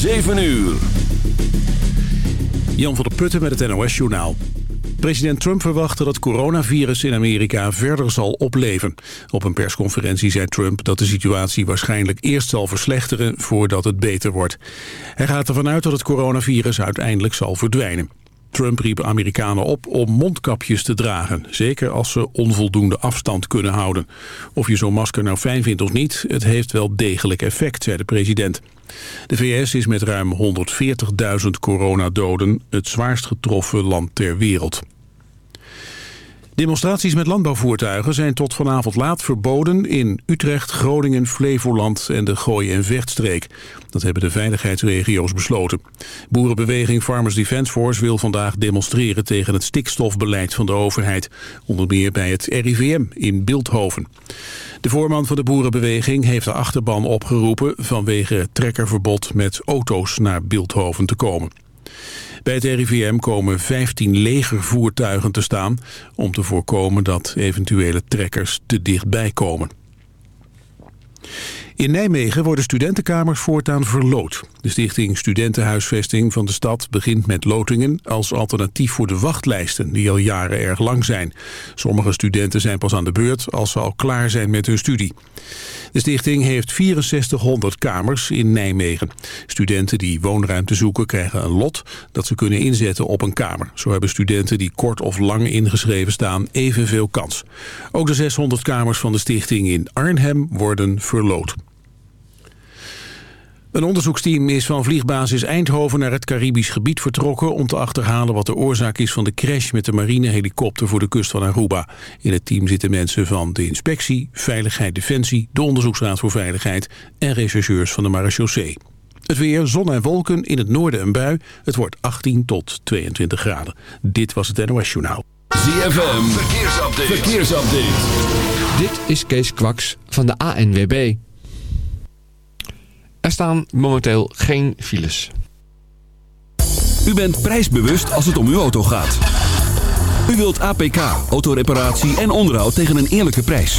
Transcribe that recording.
7 uur. Jan van der Putten met het NOS Journaal. President Trump verwacht dat het coronavirus in Amerika verder zal opleven. Op een persconferentie zei Trump dat de situatie waarschijnlijk eerst zal verslechteren voordat het beter wordt. Hij gaat ervan uit dat het coronavirus uiteindelijk zal verdwijnen. Trump riep Amerikanen op om mondkapjes te dragen, zeker als ze onvoldoende afstand kunnen houden. Of je zo'n masker nou fijn vindt of niet, het heeft wel degelijk effect, zei de president. De VS is met ruim 140.000 coronadoden het zwaarst getroffen land ter wereld. Demonstraties met landbouwvoertuigen zijn tot vanavond laat verboden in Utrecht, Groningen, Flevoland en de Gooi- en Vechtstreek. Dat hebben de veiligheidsregio's besloten. Boerenbeweging Farmers Defence Force wil vandaag demonstreren tegen het stikstofbeleid van de overheid. Onder meer bij het RIVM in Beeldhoven. De voorman van de boerenbeweging heeft de achterban opgeroepen vanwege trekkerverbod met auto's naar Beeldhoven te komen. Bij het RIVM komen 15 legervoertuigen te staan... om te voorkomen dat eventuele trekkers te dichtbij komen. In Nijmegen worden studentenkamers voortaan verloot. De stichting Studentenhuisvesting van de stad begint met lotingen als alternatief voor de wachtlijsten die al jaren erg lang zijn. Sommige studenten zijn pas aan de beurt als ze al klaar zijn met hun studie. De stichting heeft 6400 kamers in Nijmegen. Studenten die woonruimte zoeken krijgen een lot dat ze kunnen inzetten op een kamer. Zo hebben studenten die kort of lang ingeschreven staan evenveel kans. Ook de 600 kamers van de stichting in Arnhem worden verloot. Een onderzoeksteam is van vliegbasis Eindhoven naar het Caribisch gebied vertrokken... om te achterhalen wat de oorzaak is van de crash met de marinehelikopter voor de kust van Aruba. In het team zitten mensen van de inspectie, Veiligheid Defensie, de Onderzoeksraad voor Veiligheid en rechercheurs van de marechaussee. Het weer, zon en wolken, in het noorden een bui. Het wordt 18 tot 22 graden. Dit was het NOS Journaal. ZFM, verkeersupdate. verkeersupdate. Dit is Kees Kwaks van de ANWB. Er staan momenteel geen files. U bent prijsbewust als het om uw auto gaat. U wilt APK, autoreparatie en onderhoud tegen een eerlijke prijs.